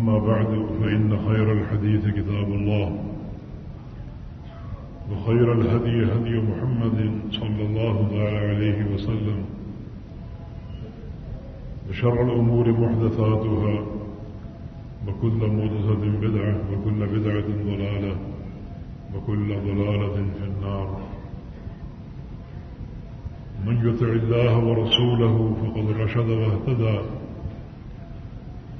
أما بعد، فإن خير الحديث كتاب الله، وخير الهدي هدي محمد صلى الله عليه وسلم، وشر الأمور محدثاتها، وكل محدثة بدعة، وكل بدعة ضلالة، وكل ضلالة في النار. من يطع الله ورسوله فقد رشد واهتدى.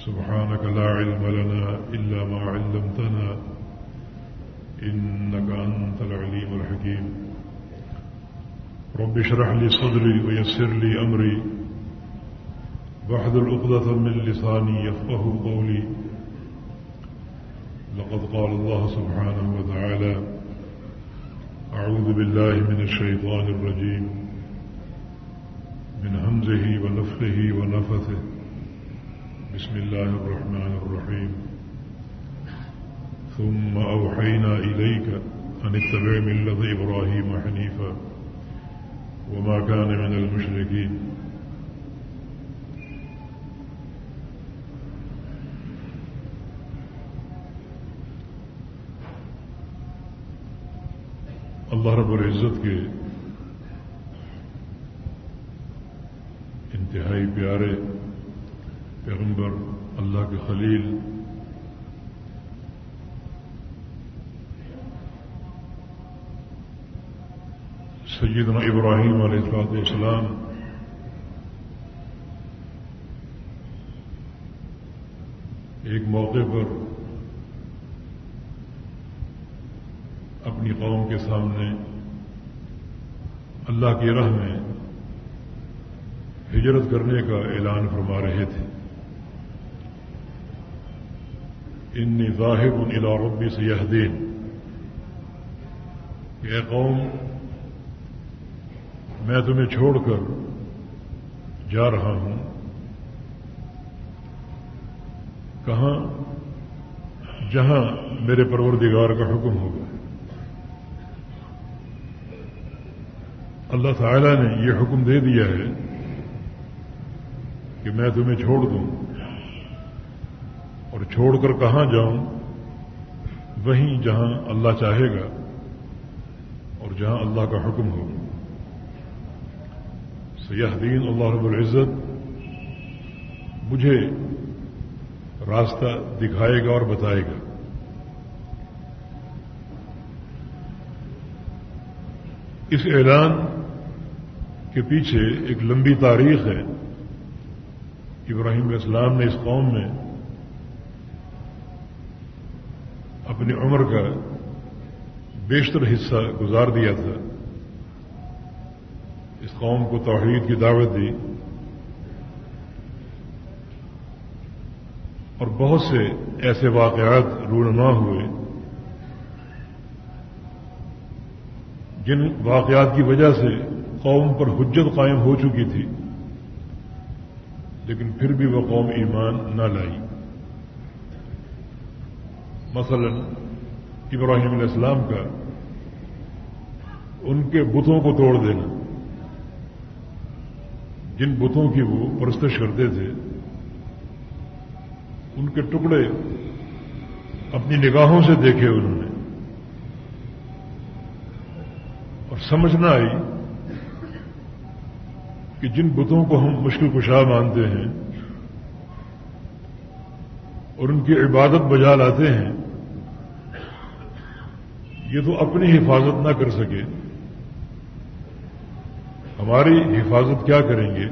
سبحانك لا علم لنا إلا ما علمتنا. إنك أنت العليم الحكيم. رب اشرح لي صدري ويسر لي أمري. واحذر عقدة من لساني يفقه قولي. لقد قال الله سبحانه وتعالى أعوذ بالله من الشيطان الرجيم. من همزه ونفخه ونفثه. بسم الله الرحمن الرحيم. ثم أوحينا إليك أن اتبع ملة إبراهيم حنيفا وما كان من المشركين. اللہ رب العزت کے انتہائی پیارے پیغمبر اللہ کے خلیل۔ سیدنا ابراہیم علیہ السلاط والسلام۔ ایک موقع پر اپنی قوم کے سامنے اللہ کی راہ میں ہجرت کرنے کا اعلان فرما رہے تھے۔ ان ظاہر ان ربی سیاح دین قوم، میں تمہیں چھوڑ کر جا رہا ہوں۔ کہاں؟ جہاں میرے پروردگار کا حکم ہوگا۔ اللہ تعالی نے یہ حکم دے دیا ہے کہ میں تمہیں چھوڑ دوں۔ اور چھوڑ کر کہاں جاؤں؟ وہیں جہاں اللہ چاہے گا اور جہاں اللہ کا حکم ہوگا سیاح دین اللہ رب العزت مجھے راستہ دکھائے گا اور بتائے گا۔ اس اعلان کے پیچھے ایک لمبی تاریخ ہے۔ ابراہیم علیہ السلام نے اس قوم میں اپنی عمر کا بیشتر حصہ گزار دیا تھا۔ اس قوم کو توحید کی دعوت دی۔ اور بہت سے ایسے واقعات رونما ہوئے۔ جن واقعات کی وجہ سے قوم پر حجت قائم ہو چکی تھی، لیکن پھر بھی وہ قوم ایمان نہ لائی۔ مثلا ابراہیم علیہ السلام کا، ان کے بتوں کو توڑ دینا۔ جن بتوں کی وہ پرستش کرتے تھے، ان کے ٹکڑے اپنی نگاہوں سے دیکھے انہوں نے۔ اور سمجھنا آئی کہ جن بتوں کو ہم مشکل کشا مانتے ہیں اور ان کی عبادت بجا لاتے ہیں یہ تو اپنی حفاظت نہ کر سکے۔ ہماری حفاظت کیا کریں گے؟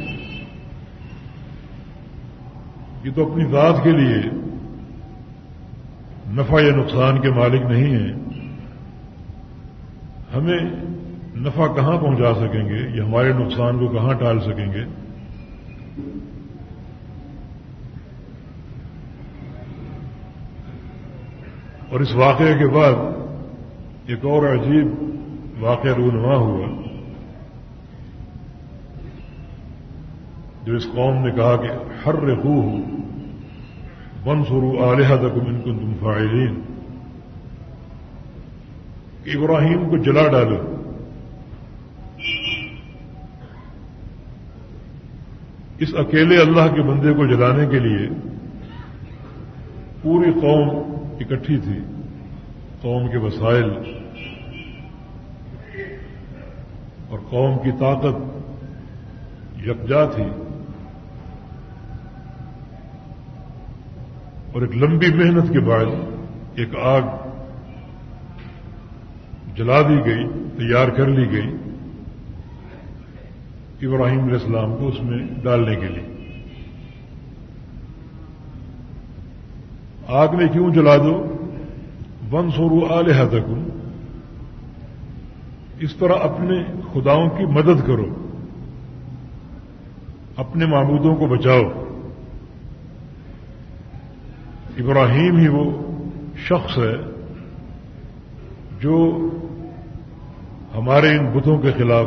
یہ تو اپنی ذات کے لیے نفع یا نقصان کے مالک نہیں ہیں۔ ہمیں نفع کہاں پہنچا سکیں گے؟ یا ہمارے نقصان کو کہاں ٹال سکیں گے؟ اور اس واقعے کے بعد ایک اور عجیب واقعہ رونما ہوا، جو اس قوم نے کہا کہ ہر رخو ہو بن سرو علیہ تک ان کو تم فائدین ابراہیم کو جلا ڈالو۔ اس اکیلے اللہ کے بندے کو جلانے کے لیے پوری قوم اکٹھی تھی، قوم کے وسائل۔ اور قوم کی طاقت یکجا تھی اور ایک لمبی محنت کے بعد ایک آگ جلا دی گئی، تیار کر لی گئی ابراہیم علیہ السلام کو اس میں ڈالنے کے لیے۔ آگ میں کیوں جلا دو؟ ون سورو آلیہ تک اس طرح اپنے خداؤں کی مدد کرو، اپنے معبودوں کو بچاؤ۔ ابراہیم ہی وہ شخص ہے جو ہمارے ان بتوں کے خلاف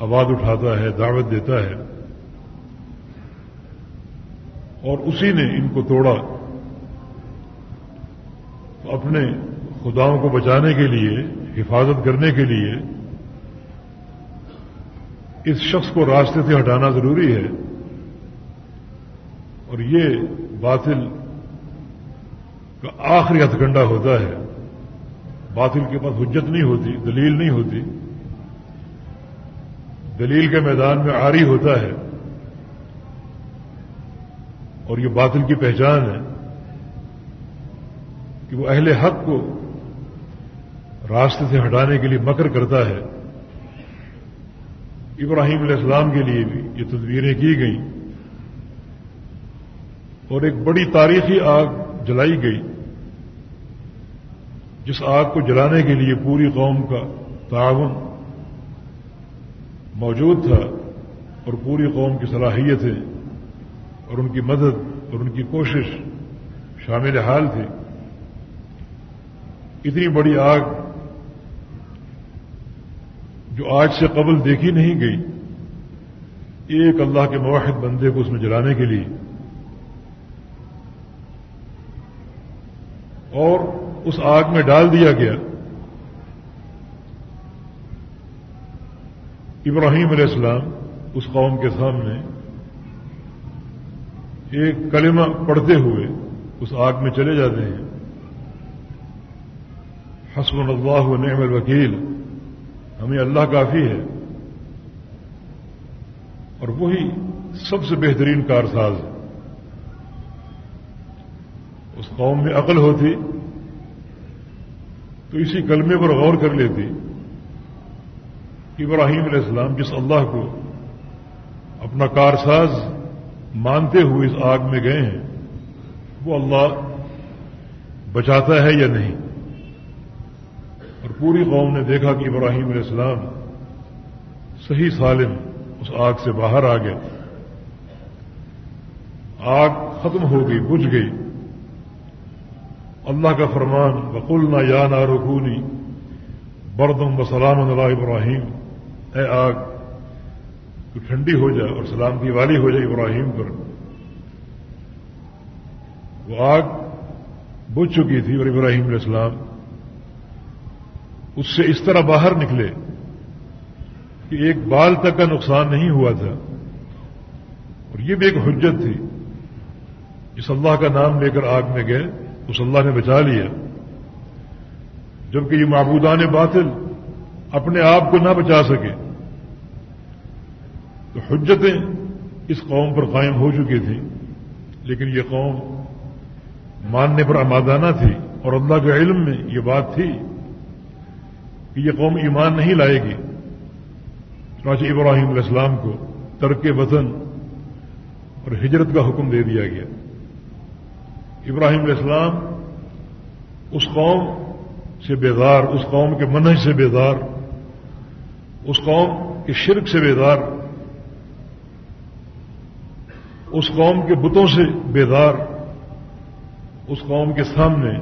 آواز اٹھاتا ہے، دعوت دیتا ہے۔ اور اسی نے ان کو توڑا۔ تو اپنے خداؤں کو بچانے کے لیے حفاظت کرنے کے لیے اس شخص کو راستے سے ہٹانا ضروری ہے اور یہ باطل کا آخری ہتھ کنڈا ہوتا ہے۔ باطل کے پاس حجت نہیں ہوتی، دلیل نہیں ہوتی۔ دلیل کے میدان میں آری ہوتا ہے۔ اور یہ باطل کی پہچان ہے کہ وہ اہل حق کو راستے سے ہٹانے کے لیے مکر کرتا ہے۔ ابراہیم علیہ السلام کے لیے بھی یہ تصویریں کی گئیں۔ اور ایک بڑی تاریخی آگ جلائی گئی۔ جس آگ کو جلانے کے لیے پوری قوم کا تعاون موجود تھا اور پوری قوم کی صلاحیتیں اور ان کی مدد اور ان کی کوشش شامل حال تھی۔ اتنی بڑی آگ جو آج سے قبل دیکھی نہیں گئی، ایک اللہ کے مواحد بندے کو اس میں جلانے کے لیے۔ اور اس آگ میں ڈال دیا گیا۔ ابراہیم علیہ السلام اس قوم کے سامنے ایک کلمہ پڑھتے ہوئے اس آگ میں چلے جاتے ہیں۔ حسب اللہ نعم الوکیل۔ ہمیں اللہ کافی ہے۔ اور وہی سب سے بہترین کارساز ہے۔ اس قوم میں عقل ہوتی، تو اسی کلمے پر غور کر لیتی کہ ابراہیم علیہ السلام جس اللہ کو اپنا کارساز مانتے ہوئے اس آگ میں گئے ہیں، وہ اللہ بچاتا ہے یا نہیں؟ اور پوری قوم نے دیکھا کہ ابراہیم علیہ السلام صحیح سالم اس آگ سے باہر آ گیا آگ ختم ہو گئی، بجھ گئی۔ اللہ کا فرمان بقول نہ یا نہ رکونی بردم و سلام اللہ ابراہیم اے آگ، تو ٹھنڈی ہو جائے اور سلامتی والی ہو جائے ابراہیم پر۔ وہ آگ بجھ چکی تھی اور ابراہیم علیہ السلام اس سے اس طرح باہر نکلے کہ ایک بال تک کا نقصان نہیں ہوا تھا۔ اور یہ بھی ایک حجت تھی۔ جس اللہ کا نام لے کر آگ میں گئے، اس اللہ نے بچا لیا۔ جبکہ یہ معبودان باطل اپنے آپ کو نہ بچا سکے۔ تو حجتیں اس قوم پر قائم ہو چکی تھیں، لیکن یہ قوم ماننے پر آمادانہ تھی۔ اور اللہ کے علم میں یہ بات تھی کہ یہ قوم ایمان نہیں لائے گی۔ چنانچہ ابراہیم علیہ السلام کو ترک وطن اور ہجرت کا حکم دے دیا گیا۔ ابراہیم علیہ السلام اس قوم سے بیدار اس قوم کے منہج سے بیدار اس قوم کے شرک سے بیدار اس قوم کے بتوں سے بیدار اس قوم کے سامنے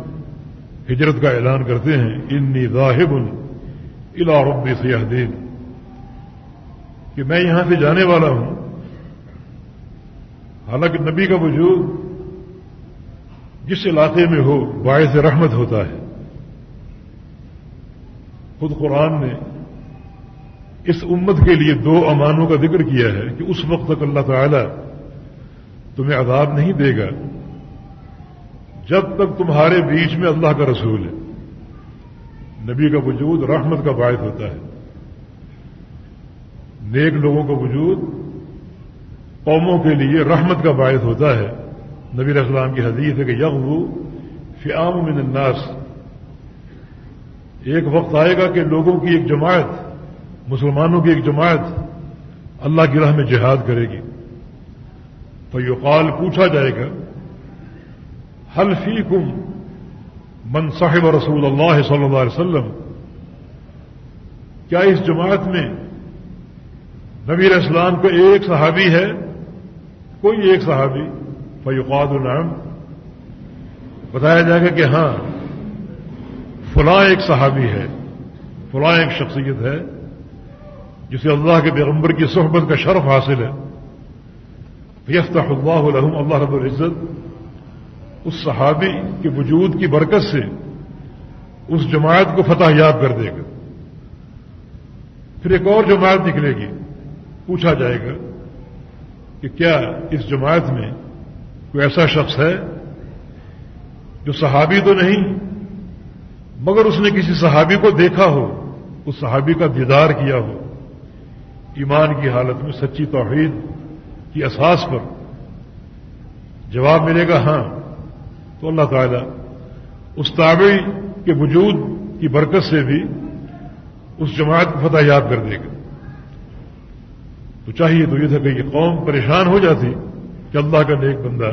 ہجرت کا اعلان کرتے ہیں، انی ذاہب الا رب سیاح دین کہ میں یہاں سے جانے والا ہوں. حالانکہ نبی کا وجود جس علاقے میں ہو، باعث رحمت ہوتا ہے. خود قرآن نے اس امت کے لیے دو امانوں کا ذکر کیا ہے کہ اس وقت تک اللہ تعالی تمہیں عذاب نہیں دے گا جب تک تمہارے بیچ میں اللہ کا رسول ہے. نبی کا وجود رحمت کا باعث ہوتا ہے۔ نیک لوگوں کا وجود قوموں کے لیے رحمت کا باعث ہوتا ہے۔ نبی السلام کی حدیث ہے کہ یغو فیام من الناس۔ ایک وقت آئے گا کہ لوگوں کی ایک جماعت، مسلمانوں کی ایک جماعت اللہ کی راہ میں جہاد کرے گی۔ تو یقال پوچھا جائے گا حل فی کم من صاحب رسول اللہ صلی اللہ علیہ وسلم، کیا اس جماعت میں نبی اسلام کو ایک صحابی ہے؟ کوئی ایک صحابی؟ فیقاد العم۔ بتایا جائے گا کہ ہاں فلاں ایک صحابی ہے، فلاں ایک شخصیت ہے، جسے اللہ کے پیغمبر کی صحبت کا شرف حاصل ہے۔ یفتح اللہ الحم اللہ رب العزت اس صحابی کے وجود کی برکت سے اس جماعت کو فتح یاب کر دے گا۔ پھر ایک اور جماعت نکلے گی۔ پوچھا جائے گا کہ کیا اس جماعت میں کوئی ایسا شخص ہے جو صحابی تو نہیں، مگر اس نے کسی صحابی کو دیکھا ہو، اس صحابی کا دیدار کیا ہو۔ ایمان کی حالت میں سچی توحید کی اساس پر جواب ملے گا ہاں تو اللہ تعالی اس تابعی کے وجود کی برکت سے بھی اس جماعت کو فتح یاد کر دے گا۔ تو چاہیے تو یہ تھا کہ یہ قوم پریشان ہو جاتی کہ اللہ کا نیک بندہ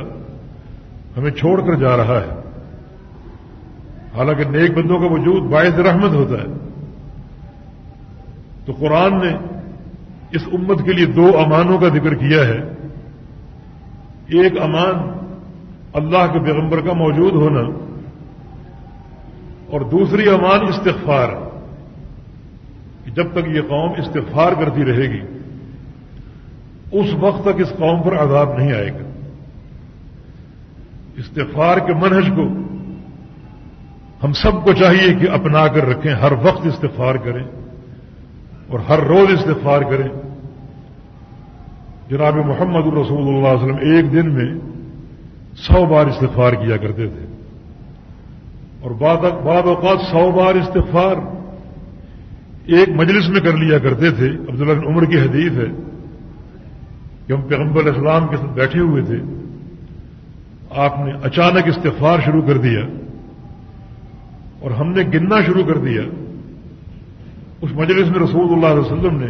ہمیں چھوڑ کر جا رہا ہے۔ حالانکہ نیک بندوں کا وجود باعث رحمت ہوتا ہے۔ تو قرآن نے اس امت کے لیے دو امانوں کا ذکر کیا ہے۔ ایک امان اللہ کے پیغمبر کا موجود ہونا اور دوسری امان استغفار کہ جب تک یہ قوم استغفار کرتی رہے گی، اس وقت تک اس قوم پر عذاب نہیں آئے گا۔ استغفار کے منہج کو ہم سب کو چاہیے کہ اپنا کر رکھیں، ہر وقت استغفار کریں اور ہر روز استغفار کریں۔ جناب محمد الرسول اللہ علیہ وسلم، ایک دن میں سو بار استغفار کیا کرتے تھے۔ اور بعد اوقات سو بار استغفار ایک مجلس میں کر لیا کرتے تھے۔ عبداللہ بن عمر کی حدیث ہے کہ ہم پیغمبر اسلام کے ساتھ بیٹھے ہوئے تھے۔ آپ نے اچانک استغفار شروع کر دیا اور ہم نے گننا شروع کر دیا۔ اس مجلس میں رسول اللہ علیہ وسلم نے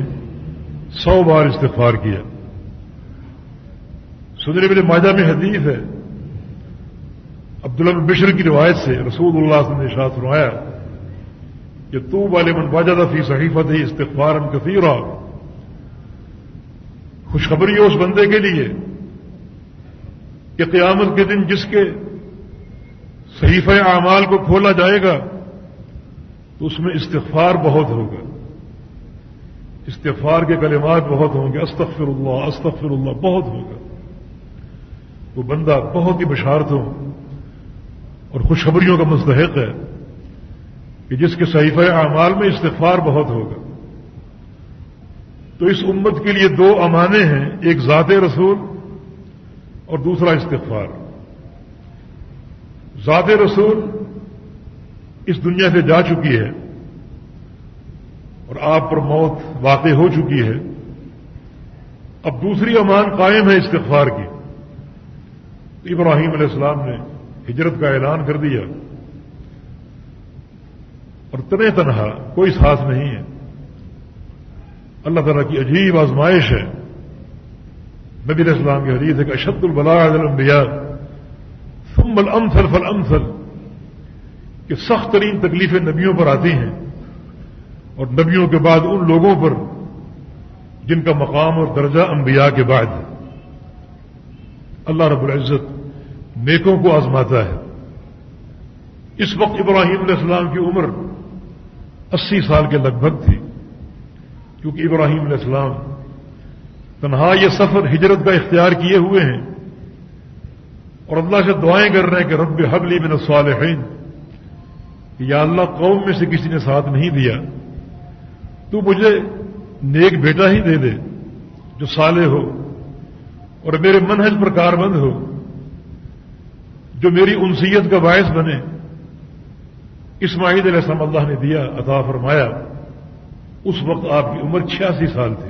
سو بار استغفار کیا۔ سنر بن ماجہ میں حدیث ہے عبداللہ بشر کی روایت سے رسول اللہ نے شاہ فرمایا کہ تو والے من باجہ فی صحیفت ہی استغفار کثیر خوشخبری ہے اس بندے کے لیے کہ قیامت کے دن جس کے صحیفہ اعمال کو کھولا جائے گا تو اس میں استغفار بہت ہوگا۔ استغفار کے کلمات بہت ہوں گے، استغفر اللہ استغفر اللہ بہت ہوگا۔ وہ بندہ بہت ہی بشارتوں اور خوشخبریوں کا مستحق ہے کہ جس کے صحیفہ اعمال میں استغفار بہت ہوگا۔ تو اس امت کے لیے دو امانے ہیں، ایک ذات رسول اور دوسرا استغفار۔ ذات رسول اس دنیا سے جا چکی ہے اور آپ پر موت واقع ہو چکی ہے۔ اب دوسری امان قائم ہے استغفار کی۔ ابراہیم علیہ السلام نے ہجرت کا اعلان کر دیا۔ اور تنہ تنہا کوئی ساتھ نہیں ہے۔ اللہ تعالیٰ کی عجیب آزمائش ہے۔ نبی علیہ السلام کی حدیث ہے کہ اشد البلاء ثم الامثل فالامثل، کہ سخت ترین تکلیفیں نبیوں پر آتی ہیں۔ اور نبیوں کے بعد ان لوگوں پر جن کا مقام اور درجہ انبیاء کے بعد ہے۔ اللہ رب العزت نیکوں کو آزماتا ہے۔ اس وقت ابراہیم علیہ السلام کی عمر اسی سال کے لگ بھگ تھی۔ کیونکہ ابراہیم علیہ السلام تنہا یہ سفر ہجرت کا اختیار کیے ہوئے ہیں۔ اور اللہ سے دعائیں کر رہے ہیں کہ رب حبلی من الصالحین۔ کہ یا اللہ قوم میں سے کسی نے ساتھ نہیں دیا۔ تو مجھے نیک بیٹا ہی دے دے جو سالے ہو اور میرے منہج پر کاربند ہو۔ جو میری انسیت کا باعث بنے۔ اسماعید علیہ السلام اللہ نے دیا، عطا فرمایا۔ اس وقت آپ کی عمر چھیاسی سال تھی۔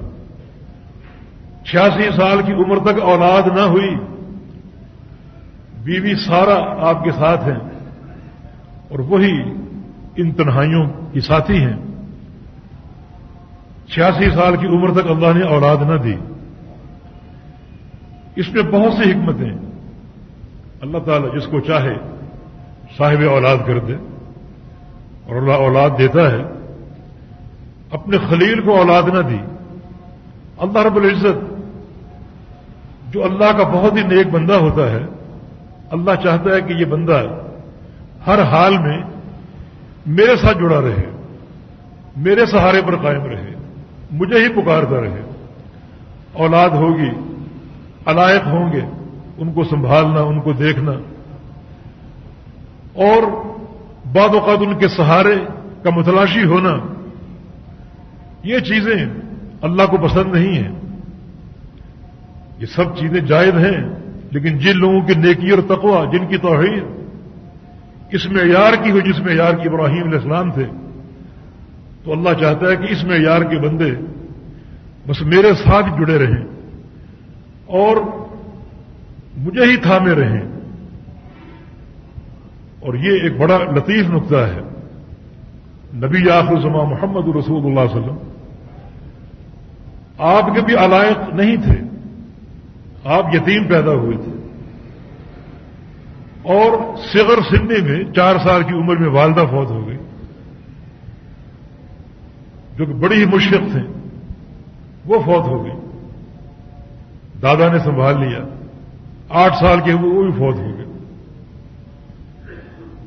چھیاسی سال کی عمر تک اولاد نہ ہوئی۔ بیوی سارا آپ کے ساتھ ہیں۔ اور وہی ان تنہائیوں کی ساتھی ہیں۔ چھیاسی سال کی عمر تک اللہ نے اولاد نہ دی۔ اس میں بہت سی حکمتیں۔ اللہ تعالیٰ جس کو چاہے صاحب اولاد کر دے اور اللہ اولاد دیتا ہے، اپنے خلیل کو اولاد نہ دی۔ اللہ رب العزت جو اللہ کا بہت ہی نیک بندہ ہوتا ہے، اللہ چاہتا ہے کہ یہ بندہ ہر حال میں میرے ساتھ جڑا رہے، میرے سہارے پر قائم رہے، مجھے ہی پکارتا رہے۔ اولاد ہوگی، علائق ہوں گے۔ ان کو سنبھالنا، ان کو دیکھنا۔ اور بعد اوقات ان کے سہارے کا متلاشی ہونا، یہ چیزیں اللہ کو پسند نہیں ہیں۔ یہ سب چیزیں جائز ہیں، لیکن جن لوگوں کی نیکی اور تقوا جن کی توحید، اس معیار کی ہو جس معیار کی ابراہیم علیہ السلام تھے۔ تو اللہ چاہتا ہے کہ اس معیار کے بندے بس میرے ساتھ جڑے رہیں۔ اور مجھے ہی تھامے رہیں۔ اور یہ ایک بڑا لطیف نقطہ ہے۔ نبی آخر زما محمد رسول اللہ علیہ وسلم، آپ کے بھی علائق نہیں تھے۔ آپ یتیم پیدا ہوئے تھے۔ اور صغر سننے میں چار سال کی عمر میں والدہ فوت ہو گئی۔ جو کہ بڑی ہی مشکل تھے، وہ فوت ہو گئی۔ دادا نے سنبھال لیا۔ آٹھ سال کے وہ بھی فوت ہو گئے۔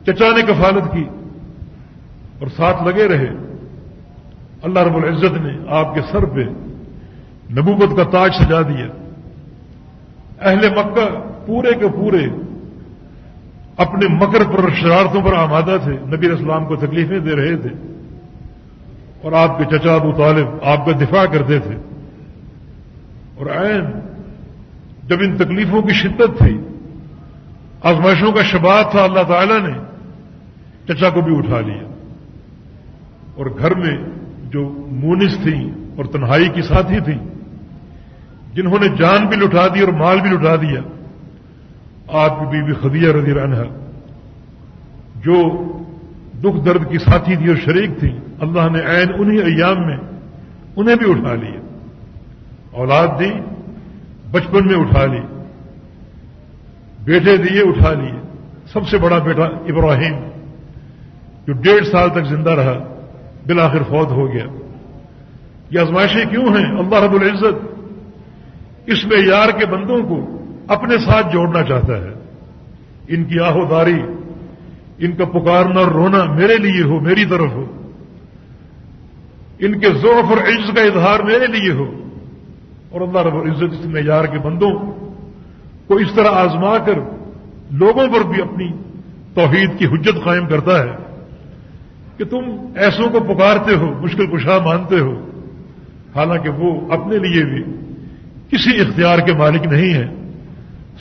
چچا نے کفالت کی اور ساتھ لگے رہے۔ اللہ رب العزت نے آپ کے سر پہ نبوت کا تاج سجا دیا۔ اہل مکہ پورے کے پورے اپنے مکر پر شرارتوں پر آمادہ تھے۔ نبی اسلام کو تکلیفیں دے رہے تھے۔ اور آپ کے چچا ابو طالب آپ کا دفاع کرتے تھے۔ اور عین جب ان تکلیفوں کی شدت تھی، آزمائشوں کا شباب تھا اللہ تعالی نے، چچا کو بھی اٹھا لیا۔ اور گھر میں جو مونس تھیں اور تنہائی کی ساتھی تھیں، جنہوں نے جان بھی لٹا دی اور مال بھی لٹا دیا، آپ کی بیوی خدیہ رضی عنہ، جو دکھ درد کی ساتھی تھی اور شریک تھی اللہ نے عین انہی ایام میں انہیں بھی اٹھا لیا۔ اولاد دی بچپن میں اٹھا لی، بیٹے دیے اٹھا لیے۔ سب سے بڑا بیٹا ابراہیم، جو ڈیڑھ سال تک زندہ رہا، بالآخر فوت ہو گیا۔ یہ آزمائشیں کیوں ہیں؟ اللہ رب العزت اس میں یار کے بندوں کو اپنے ساتھ جوڑنا چاہتا ہے۔ ان کی آہوداری، ان کا پکارنا اور رونا میرے لیے ہو، میری طرف ہو۔ ان کے ضعف اور عز کا اظہار میرے لیے ہو۔ اور اللہ رب العزت اس معیار کے بندوں کو اس طرح آزما کر لوگوں پر بھی اپنی توحید کی حجت قائم کرتا ہے کہ تم ایسوں کو پکارتے ہو، مشکل کشا مانتے ہو، حالانکہ وہ اپنے لیے بھی کسی اختیار کے مالک نہیں ہے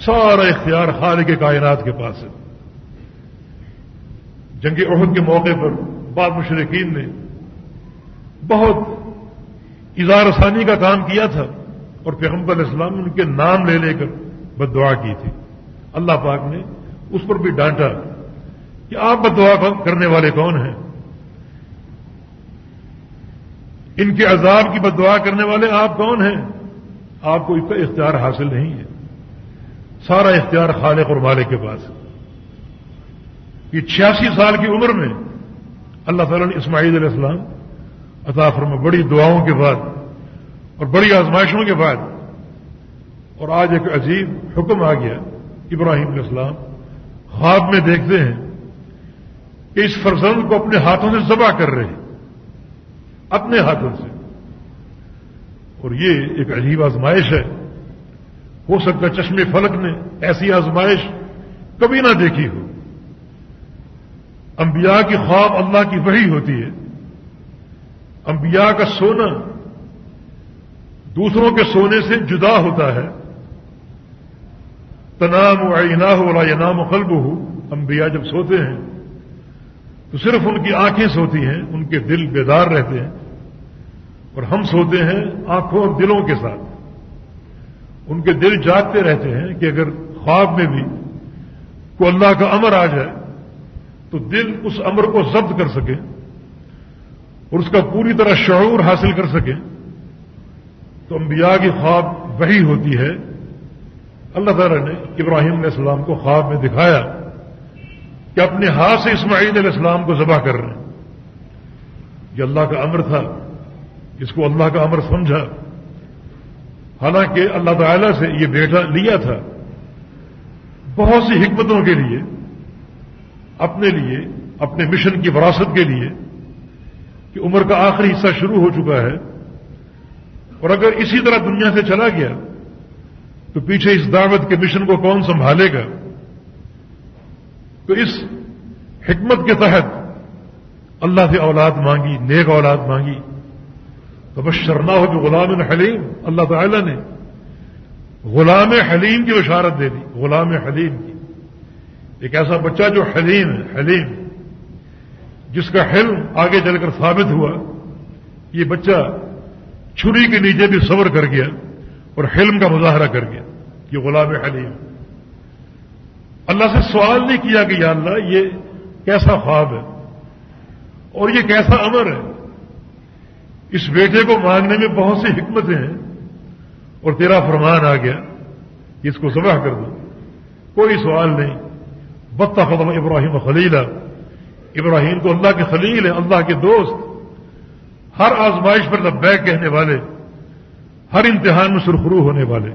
سارا اختیار خالق کے کائنات کے پاس ہے۔ جنگ عہد کے موقع پر بعض مشرقین نے بہت اظہار ثانی کا کام کیا تھا۔ اور پیغمبر علیہ السلام نے ان کے نام لے لے کر بد دعا کی تھی۔ اللہ پاک نے اس پر بھی ڈانٹا کہ آپ بدعا کرنے والے کون ہیں؟ ان کے عذاب کی بدعا کرنے والے آپ کون ہیں؟ آپ کو اس کا اختیار حاصل نہیں ہے۔ سارا اختیار خالق اور مالک کے پاس یہ چھیاسی سال کی عمر میں اللہ تعالیٰ نے اسماعیل علیہ السلام عطا فرما، بڑی دعاؤں کے بعد اور بڑی آزمائشوں کے بعد اور آج ایک عجیب حکم آ گیا، ابراہیم علیہ السلام، خواب میں دیکھتے ہیں کہ اس فرزند کو اپنے ہاتھوں سے ذبح کر رہے ہیں، اپنے ہاتھوں سے۔ اور یہ ایک عجیب آزمائش ہے۔ ہو سکتا چشم فلک نے ایسی آزمائش کبھی نہ دیکھی ہو۔ انبیاء کی خواب اللہ کی وحی ہوتی ہے۔ انبیاء کا سونا دوسروں کے سونے سے جدا ہوتا ہے۔ تنام و عینا ہو یا و قلب ہو انبیاء جب سوتے ہیں تو صرف ان کی آنکھیں سوتی ہیں، ان کے دل بیدار رہتے ہیں۔ اور ہم سوتے ہیں آنکھوں اور دلوں کے ساتھ۔ ان کے دل جاگتے رہتے ہیں کہ اگر خواب میں بھی کوئی اللہ کا امر آ جائے تو دل اس امر کو ضبط کر سکے اور اس کا پوری طرح شعور حاصل کر سکے۔ تو انبیاء کی خواب وہی ہوتی ہے۔ اللہ تعالیٰ نے ابراہیم علیہ السلام کو خواب میں دکھایا کہ اپنے ہاتھ سے اسماعیل علیہ السلام کو ذبح کر رہے ہیں۔ یہ اللہ کا امر تھا، اس کو اللہ کا امر سمجھا۔ حالانکہ اللہ تعالی سے یہ بیٹا لیا تھا۔ بہت سی حکمتوں کے لیے، اپنے لیے، اپنے مشن کی وراثت کے لیے کہ عمر کا آخری حصہ شروع ہو چکا ہے۔ اور اگر اسی طرح دنیا سے چلا گیا، تو پیچھے اس دعوت کے مشن کو کون سنبھالے گا؟ تو اس حکمت کے تحت اللہ سے اولاد مانگی، نیک اولاد مانگی۔ تو بس شرنا ہو کہ غلام حلیم، اللہ تعالی نے غلام حلیم کی بشارت دے دی، غلام حلیم کی۔ ایک ایسا بچہ جو حلیم ہے، حلیم۔ جس کا حلم آگے چل کر ثابت ہوا، یہ بچہ چھری کے نیچے بھی صبر کر گیا اور حلم کا مظاہرہ کر گیا یہ غلام حلیم۔ اللہ سے سوال نہیں کیا کہ یا اللہ، یہ کیسا خواب ہے؟ اور یہ کیسا امر ہے؟ اس بیٹے کو مانگنے میں بہت سی حکمتیں ہیں اور تیرا فرمان آ گیا اس کو ذبح کر دو کوئی سوال نہیں۔ بتا ختم ابراہیم خلیل ابراہیم تو اللہ کے خلیل ہیں، اللہ کے دوست۔ ہر آزمائش پر لبیک کہنے والے، ہر امتحان میں سرخرو ہونے والے۔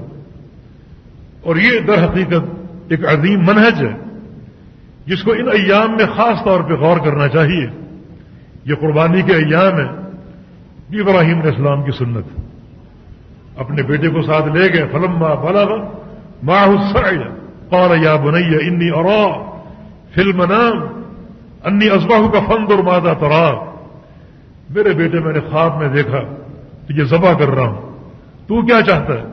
اور یہ در حقیقت ایک عظیم منہج ہے، جس کو ان ایام میں خاص طور پہ غور کرنا چاہیے۔ یہ قربانی کے ایام ہیں، یہ ابراہیم علیہ السلام کی سنت۔ اپنے بیٹے کو ساتھ لے گئے، فلما بلا ماہ قال یا بنیا انی اور فلم نام انی ازباہ کا فند اور مادہ ترا۔ میرے بیٹے میں نے خواب میں دیکھا تو یہ ذبح کر رہا ہوں۔ تو کیا چاہتا ہے؟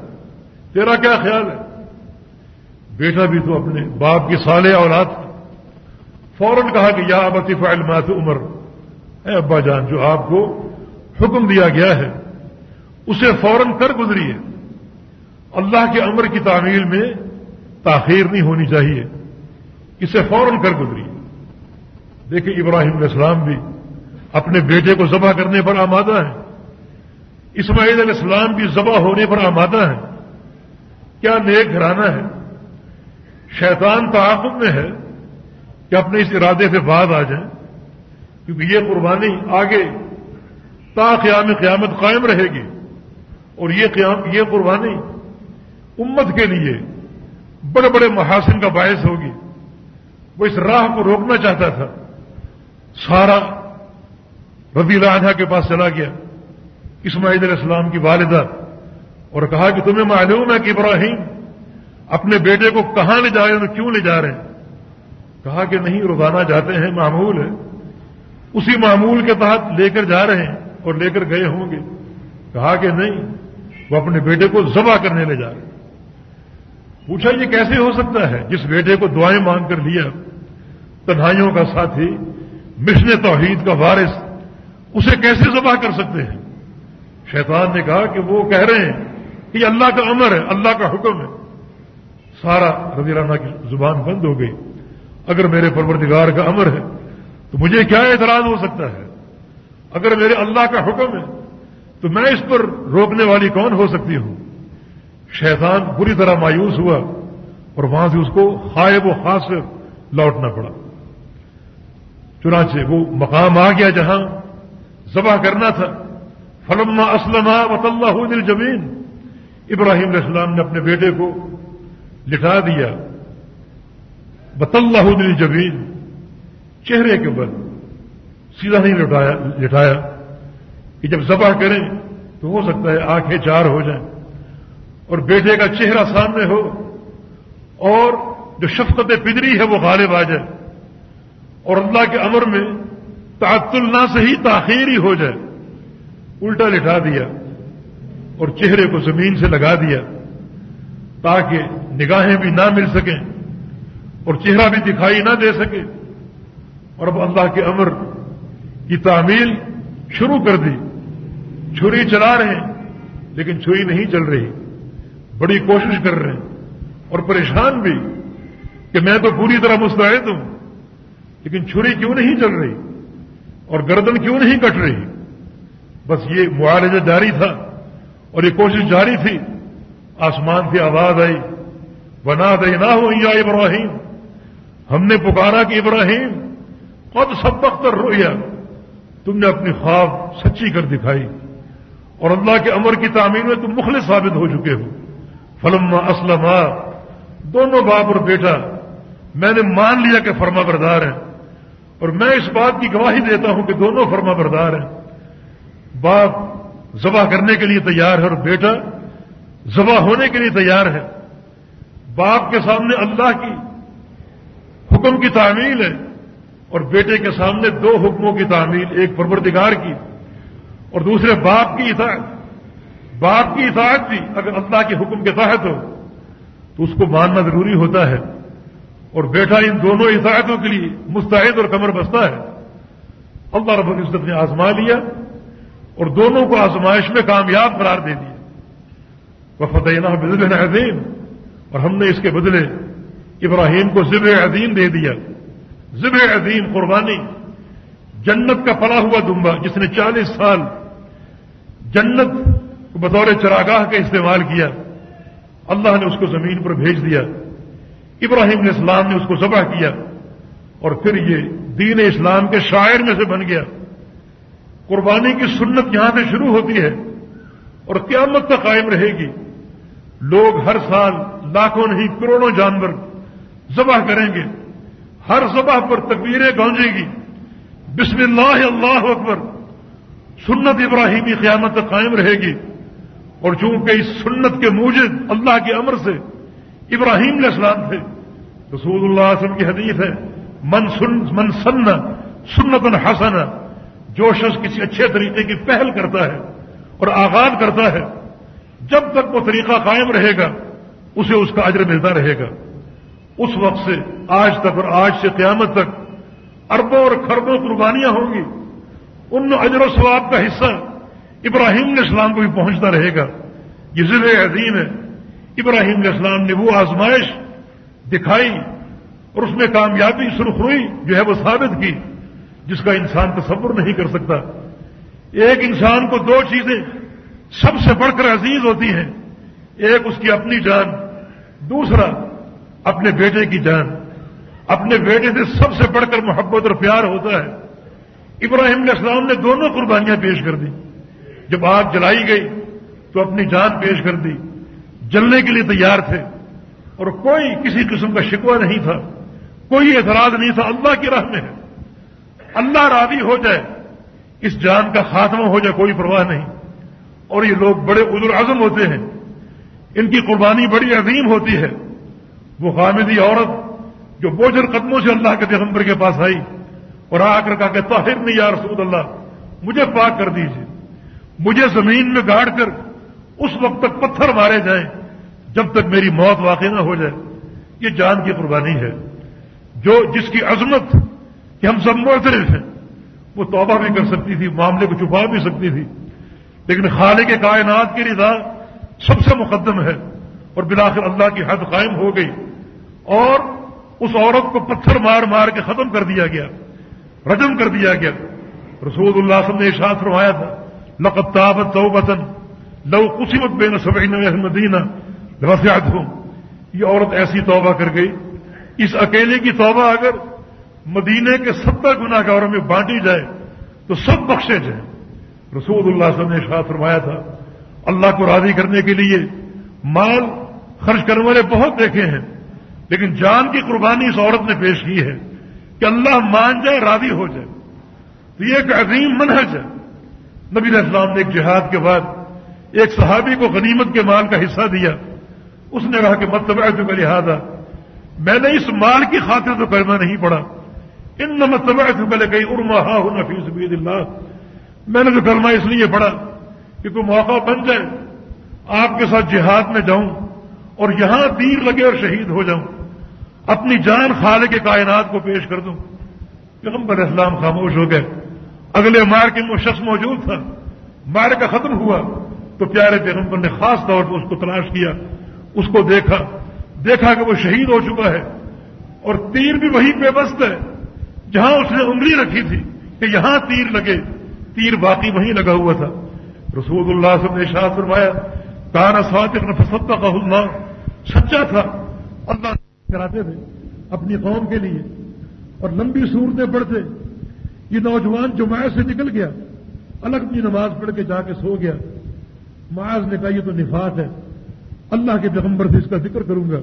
تیرا کیا خیال ہے؟ بیٹا بھی تو اپنے باپ کی سالے اولاد فوراً کہا کہ یا ابتی فائل مات عمر، اے ابا جان، جو آپ کو حکم دیا گیا ہے، اسے فوراً کر گزری ہے اللہ کے امر کی تعمیل میں تاخیر نہیں ہونی چاہیے۔ اسے فوراً کر گزری دیکھیں ابراہیم علیہ السلام بھی اپنے بیٹے کو ذبح کرنے پر آمادہ ہیں اسماعیل علیہ السلام بھی ذبح ہونے پر آمادہ ہیں کیا نیک گھرانا ہے۔ شیطان تعاقب میں ہے کہ اپنے اس ارادے سے بعد آ جائیں کیونکہ یہ قربانی آگے تا قیام قیامت قائم رہے گی۔ اور یہ قیام، یہ قربانی امت کے لیے بڑے بڑے محاسن کا باعث ہوگی۔ وہ اس راہ کو روکنا چاہتا تھا۔ سارا ربی عنہ کے پاس چلا گیا۔ اسماعیل علیہ السلام کی والدہ اور کہا کہ تمہیں معلوم ہے کہ ابراہیم اپنے بیٹے کو کہاں لے جا رہے ہیں کیوں لے جا رہے ہیں؟ کہا کہ نہیں، روزانہ جاتے ہیں، معمول ہے اسی معمول کے تحت لے کر جا رہے ہیں اور لے کر گئے ہوں گے۔ کہا کہ نہیں، وہ اپنے بیٹے کو ذبح کرنے لے جا رہے پوچھا، یہ کیسے ہو سکتا ہے؟ جس بیٹے کو دعائیں مانگ کر لیا، تنہائیوں کا ساتھی مشن توحید کا وارث اسے کیسے ذبح کر سکتے ہیں؟ شیطان نے کہا کہ وہ کہہ رہے ہیں کہ یہ اللہ کا امر ہے، اللہ کا حکم ہے۔ سارا رضی اللہ کی زبان بند ہو گئی۔ اگر میرے پروردگار کا امر ہے، تو مجھے کیا اعتراض ہو سکتا ہے؟ اگر میرے اللہ کا حکم ہے، تو میں اس پر روکنے والی کون ہو سکتی ہوں؟ شیطان بری طرح مایوس ہوا اور وہاں سے اس کو خائب و خاص لوٹنا پڑا۔ چنانچہ وہ مقام آ گیا جہاں ذبح کرنا تھا۔ فلما اسلم وط اللہ دل ابراہیم علیہ السلام نے اپنے بیٹے کو لٹا دیا۔ بط اللہ دل زمین چہرے کے بل سیدھا نہیں لٹایا لٹایا کہ جب ذبح کریں تو ہو سکتا ہے آنکھیں چار ہو جائیں۔ اور بیٹے کا چہرہ سامنے ہو اور جو شفقت پدری ہے وہ غالب آ جائے۔ اور اللہ کے امر میں تعطل نہ سے ہی تاخیر ہی ہو جائے۔ الٹا لٹا دیا اور چہرے کو زمین سے لگا دیا تاکہ نگاہیں بھی نہ مل سکیں اور چہرہ بھی دکھائی نہ دے سکے۔ اور اب اللہ کے امر کی تعمیل شروع کر دی۔ چھری چلا رہے ہیں، لیکن چھری نہیں چل رہی۔ بڑی کوشش کر رہے ہیں۔ اور پریشان بھی کہ میں تو پوری طرح مستعد ہوں، لیکن چھری کیوں نہیں چل رہی؟ اور گردن کیوں نہیں کٹ رہی؟ بس یہ معالجہ جاری تھا اور یہ کوشش جاری تھی۔ آسمان سے آواز آئی۔ بنا دے نہ ہو یا ابراہیم ہم نے پکارا کہ ابراہیم خود سب وقت رویا تم نے اپنی خواب سچی کر دکھائی۔ اور اللہ کے امر کی تعمیر میں تم مخلص ثابت ہو چکے ہو۔ فلم اسلم دونوں باپ اور بیٹا، میں نے مان لیا کہ فرما بردار ہیں۔ اور میں اس بات کی گواہی دیتا ہوں کہ دونوں فرما بردار ہیں۔ باپ ذبح کرنے کے لیے تیار ہے اور بیٹا ذبح ہونے کے لیے تیار ہے۔ باپ کے سامنے اللہ کی حکم کی تعمیل ہے اور بیٹے کے سامنے دو حکموں کی تعمیل، ایک پروردگار کی اور دوسرے باپ کی اطاعت۔ باپ کی اطاعت بھی اگر اللہ کے حکم کے تحت ہو تو اس کو ماننا ضروری ہوتا ہے۔ اور بیٹا ان دونوں اطاعتوں کے لیے مستعد اور کمر بستہ ہے۔ اللہ رب العزت نے آزما لیا اور دونوں کو آزمائش میں کامیاب قرار دے دیا۔ وہ فتح بدل عظیم اور ہم نے اس کے بدلے ابراہیم کو ذب عظیم دے دیا۔ ذب عظیم قربانی۔ جنت کا پلا ہوا دمبا جس نے چالیس سال جنت کو بطور چراگاہ کا استعمال کیا۔ اللہ نے اس کو زمین پر بھیج دیا۔ ابراہیم علیہ السلام نے اس کو ذبح کیا اور پھر یہ دین اسلام کے شاعر میں سے بن گیا۔ قربانی کی سنت یہاں سے شروع ہوتی ہے اور قیامت تک قائم رہے گی۔ لوگ ہر سال لاکھوں نہیں، کروڑوں جانور ذبح کریں گے۔ ہر ذبح پر تکبیریں گونجے گی۔ بسم اللہ اللہ اکبر۔ سنت ابراہیمی قیامت تک قائم رہے گی۔ اور چونکہ اس سنت کے موجد اللہ کے امر سے ابراہیم علیہ السلام تھے۔ رسول اللہ علیہ وسلم کی حدیث ہے، من سن من سن سنت حسن جو شخص کسی اچھے طریقے کی پہل کرتا ہے اور آغاز کرتا ہے۔ جب تک وہ طریقہ قائم رہے گا، اسے اس کا اجر ملتا رہے گا۔ اس وقت سے آج تک اور آج سے قیامت تک اربوں اور خربوں قربانیاں ہوں گی۔ ان اجر و ثواب کا حصہ ابراہیم علیہ السلام کو بھی پہنچتا رہے گا۔ یہ ضلع عظیم ہے۔ ابراہیم علیہ السلام نے وہ آزمائش دکھائی اور اس میں کامیابی سرخ ہوئی، جو ہے وہ ثابت کی، جس کا انسان تصور نہیں کر سکتا۔ ایک انسان کو دو چیزیں سب سے بڑھ کر عزیز ہوتی ہیں، ایک اس کی اپنی جان، دوسرا اپنے بیٹے کی جان۔ اپنے بیٹے سے سب سے بڑھ کر محبت اور پیار ہوتا ہے۔ ابراہیم علیہ السلام نے دونوں قربانیاں پیش کر دی جب آگ جلائی گئی تو اپنی جان پیش کر دی۔ جلنے کے لیے تیار تھے اور کوئی کسی قسم کا شکوہ نہیں تھا، کوئی اعتراض نہیں تھا، اللہ کی راہ میں ہے۔ اللہ راضی ہو جائے، اس جان کا خاتمہ ہو جائے، کوئی پرواہ نہیں۔ اور یہ لوگ بڑے عزر اعظم ہوتے ہیں۔ ان کی قربانی بڑی عظیم ہوتی ہے۔ وہ خامدی عورت جو بوجھر قدموں سے اللہ کے پیغمبر کے پاس آئی اور آ کر کہا کہ طاہر نہیں یا رسول اللہ، مجھے پاک کر دیجیے مجھے زمین میں گاڑ کر اس وقت تک پتھر مارے جائیں، جب تک میری موت واقع نہ ہو جائے۔ یہ جان کی قربانی ہے۔ جو جس کی عظمت کہ ہم سب معترف ہیں، وہ توبہ بھی کر سکتی تھی، معاملے کو چھپا بھی سکتی تھی۔ لیکن خالق کے کائنات کی رضا سب سے مقدم ہے اور بلاخر اللہ کی حد قائم ہو گئی۔ اور اس عورت کو پتھر مار مار کے ختم کر دیا گیا، رجم کر دیا گیا۔ رسول اللہ صلی اللہ نے ارشاد فرمایا تھا، لقد تابت تو لو قسمت بے نصب مدینہ وسیعت ہوں یہ عورت ایسی توبہ کر گئی۔ اس اکیلے کی توبہ اگر مدینے کے ستر گنا گوروں میں بانٹی جائے، تو سب بخشے جائیں۔ رسول اللہ صلی اللہ نے ارشاد فرمایا تھا، اللہ کو راضی کرنے کے لیے مال خرچ کرنے والے بہت دیکھے ہیں، لیکن جان کی قربانی اس عورت نے پیش کی ہے کہ اللہ مان جائے، راضی ہو جائے۔ تو یہ ایک عظیم منحج ہے۔ نبی علیہ السلام نے ایک جہاد کے بعد ایک صحابی کو غنیمت کے مال کا حصہ دیا۔ اس نے کہا کہ مطلب جو کا لہٰذا میں نے اس مال کی خاطر تو کرنا نہیں پڑا۔ ان مطلب پہلے کئی ارما ہا ہوں نفیس بید اللہ میں نے جو کلمہ اس لیے پڑھا کہ کوئی موقع بن جائے، آپ کے ساتھ جہاد میں جاؤں اور یہاں تیر لگے اور شہید ہو جاؤں، اپنی جان خالے کے کائنات کو پیش کر دوں۔ پیغمبر اسلام خاموش ہو گئے۔ اگلے مار کے وہ شخص موجود تھا۔ مار کا ختم ہوا۔ تو پیارے پیغمبر نے خاص طور پر اس کو تلاش کیا، اس کو دیکھا دیکھا کہ وہ شہید ہو چکا ہے۔ اور تیر بھی وہیں پہ بست ہے، جہاں اس نے انگلی رکھی تھی کہ یہاں تیر لگے، تیر باقی وہیں لگا ہوا تھا۔ رسول اللہ صلی نے شاہ فرمایا کانا صادق نفستا کا اللہ سچا تھا۔ اللہ کراتے تھے اپنی قوم کے لیے۔ اور لمبی صورتیں پڑھتے۔ یہ نوجوان جماعت سے نکل گیا۔ الگ اپنی نماز پڑھ کے جا کے سو گیا۔ معاذ نے کہا، یہ تو نفاق ہے۔ اللہ کے پیغمبر سے اس کا ذکر کروں گا۔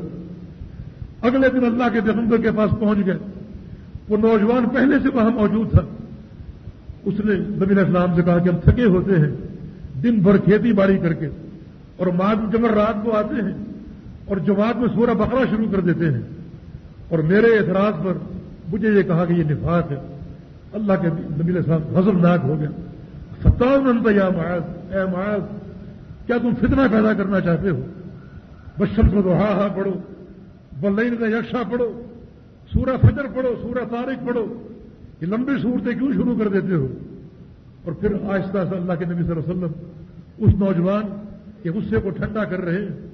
اگلے دن اللہ کے پیغمبر کے پاس پہنچ گئے۔ وہ نوجوان پہلے سے وہاں موجود تھا۔ اس نے نبی اسلام سے کہا کہ ہم تھکے ہوتے ہیں۔ دن بھر کھیتی باڑی کر کے۔ اور ماں جمر رات کو آتے ہیں اور جماعت میں سورہ بکرا شروع کر دیتے ہیں۔ اور میرے اعتراض پر مجھے یہ کہا کہ یہ نفاق ہے۔ اللہ کے نبی السلام غزل ناک ہو گیا ستاؤ یا معاذ، اے معاذ کیا تم فتنہ پیدا کرنا چاہتے ہو؟ بشم کو تو ہاں ہاں پڑھو، بلین کا یکشا پڑھو، سورہ فجر پڑھو، سورہ تارک پڑھو، یہ لمبی صورتیں کیوں شروع کر دیتے ہو؟ اور پھر آہستہ سے اللہ کے نبی صلی اللہ علیہ وسلم اس نوجوان کے غصے کو ٹھنڈا کر رہے ہیں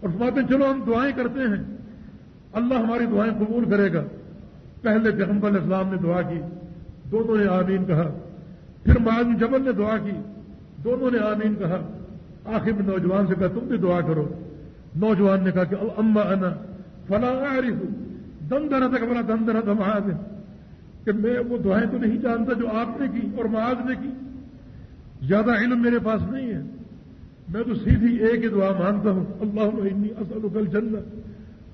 اور فرماتے ہیں، چلو ہم دعائیں کرتے ہیں۔ اللہ ہماری دعائیں قبول کرے گا۔ پہلے پیغمبر علیہ السلام نے دعا کی، دونوں نے آمین کہا۔ پھر معاذ جبل نے دعا کی، دونوں نے آمین کہا۔ آخر میں نوجوان سے کہا، تم بھی دعا کرو۔ نوجوان نے کہا کہ اما انا فلاں عارف دن درا تک بڑا دن درا تھا کہ میں وہ دعائیں تو نہیں جانتا جو آپ نے کی اور معاذ نے کی۔ زیادہ علم میرے پاس نہیں ہے۔ میں تو سیدھی ایک ہی دعا مانتا ہوں۔ اللہ انی اسلکل جنت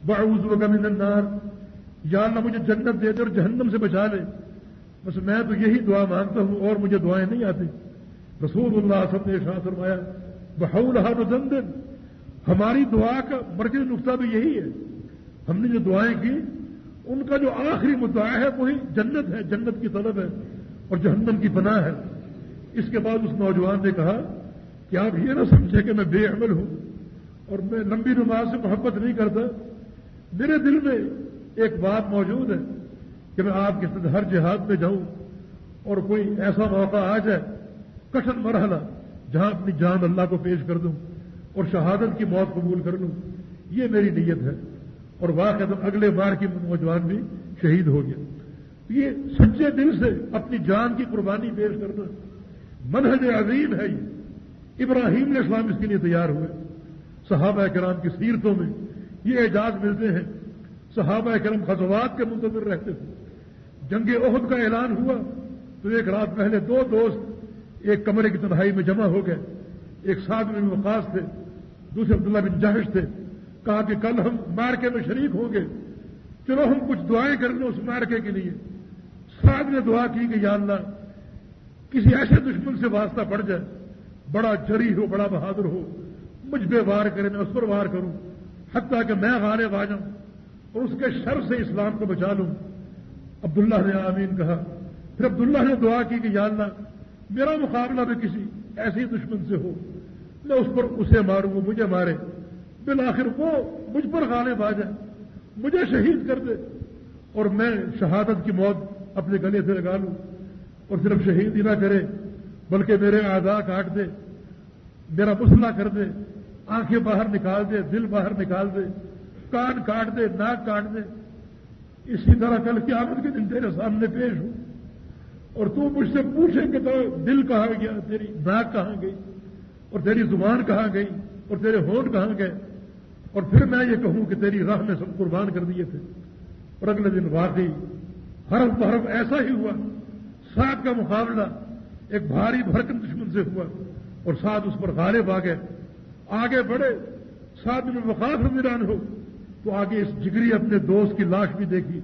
بعوذ بک من النار۔ یا اللہ مجھے جنت دے دے اور جہنم سے بچا لے۔ بس میں تو یہی دعا مانتا ہوں اور مجھے دعائیں نہیں آتی۔ رسول اللہ سب نے شاہ فرمایا بحول ہر دن ہماری دعا کا مرکز نقطہ بھی یہی ہے۔ ہم نے جو دعائیں کی، ان کا جو آخری مدعا ہے، وہی جنت ہے، جنت کی طلب ہے اور جہنم کی پناہ ہے۔ اس کے بعد اس نوجوان نے کہا کہ آپ یہ نہ سمجھے کہ میں بے عمل ہوں اور میں لمبی نماز سے محبت نہیں کرتا۔ میرے دل میں ایک بات موجود ہے کہ میں آپ کے ساتھ ہر جہاد میں جاؤں اور کوئی ایسا موقع آ جائے، کٹن مرحلہ جہاں اپنی جان اللہ کو پیش کر دوں اور شہادت کی موت قبول کر لوں، یہ میری نیت ہے۔ اور واقع اگلے بار کی نوجوان بھی شہید ہو گیا۔ یہ سچے دل سے اپنی جان کی قربانی پیش کرنا منہج عظیم ہے یہ۔ ابراہیم نے اسلام اس کے لیے تیار ہوئے۔ صحابہ کرام کی سیرتوں میں یہ اعجاز ملتے ہیں۔ صحابہ کرم خزوات کے منتظر رہتے تھے۔ جنگ عہد کا اعلان ہوا تو ایک رات پہلے دو دوست ایک کمرے کی تنہائی میں جمع ہو گئے۔ ایک ساتھ میں وقاص تھے، دوسرے عبداللہ بن جہش تھے۔ کہا کہ کل ہم مارکے میں شریک ہوں گے۔ چلو ہم کچھ دعائیں کر لیں اس مارکے کے لیے۔ سعد نے دعا کی کہ یا اللہ، کسی ایسے دشمن سے واسطہ پڑ جائے۔ بڑا جری ہو، بڑا بہادر ہو۔ مجھ پہ وار کرے، میں اس پر وار کروں۔ حتیٰ کہ میں غالب آ جاؤں اور اس کے شر سے اسلام کو بچا لوں۔ عبداللہ نے آمین کہا۔ پھر عبداللہ نے دعا کی کہ یا اللہ میرا مقابلہ بھی کسی ایسے دشمن سے ہو میں اس پر اسے ماروں وہ مجھے مارے۔ بالآخر وہ مجھ پر غالب آ جائے، مجھے شہید کر دے۔ اور میں شہادت کی موت اپنے گلے سے لگا لوں۔ اور صرف شہید ہی نہ کرے، بلکہ میرے آزاد کاٹ دے، میرا مسئلہ کر دے، آنکھیں باہر نکال دے، دل باہر نکال دے، کان کاٹ دے، ناک کاٹ دے۔ اسی طرح کل قیامت کے دن تیرے سامنے پیش ہوں۔ اور تو مجھ سے پوچھے کہ تو دل کہاں گیا، تیری ناک کہاں گئی؟ اور تیری زبان کہاں گئی؟ اور تیرے ہونٹ کہاں گئے؟ اور پھر میں یہ کہوں کہ تیری راہ میں سب قربان کر دیے تھے۔ اور اگلے دن واقعی حرف بحرف ایسا ہی ہوا۔ ساتھ کا مقابلہ ایک بھاری بھرکن دشمن سے ہوا اور ساتھ اس پر غالب آ گئے۔ آگے بڑھے ساتھ میں وقاف رمضان ہو تو آگے اس جگری اپنے دوست کی لاش بھی دیکھی۔